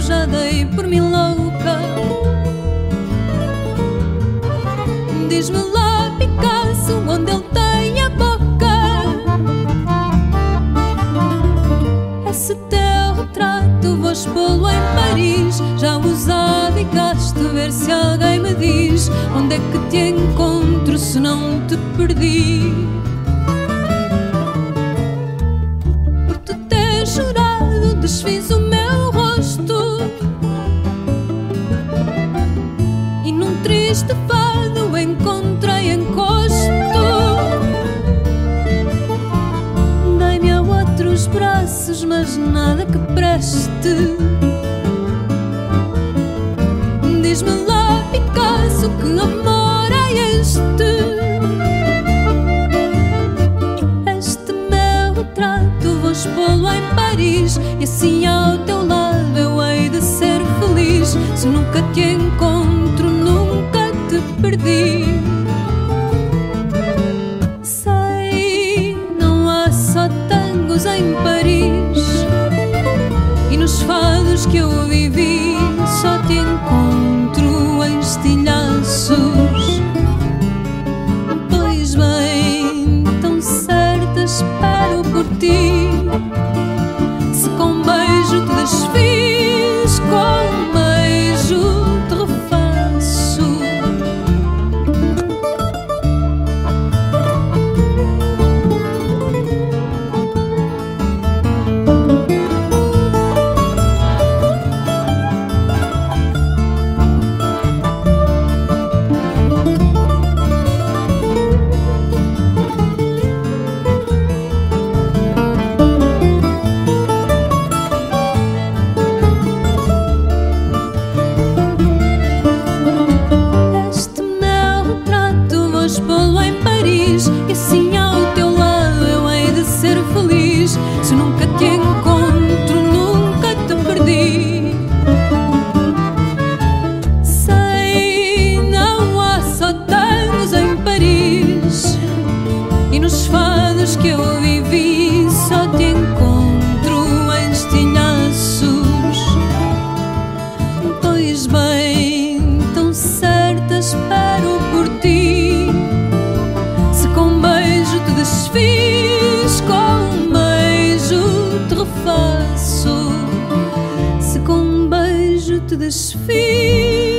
já dei por mim louca. Diz-me lá, Picasso, onde ele tem a boca. Esse teu retrato vou expô-lo em Paris, já usado e gasto. Ver se alguém me diz onde é que te encontro se não te perdi. triste fado encontrei encosto. Dei-me a outros braços, mas nada que preste. Diz-me lá, Picasso, que amor é este? Este meu retrato vou expô-lo em Paris e assim ao teu lado. ti. nunca faço se com um beijo te desfiz?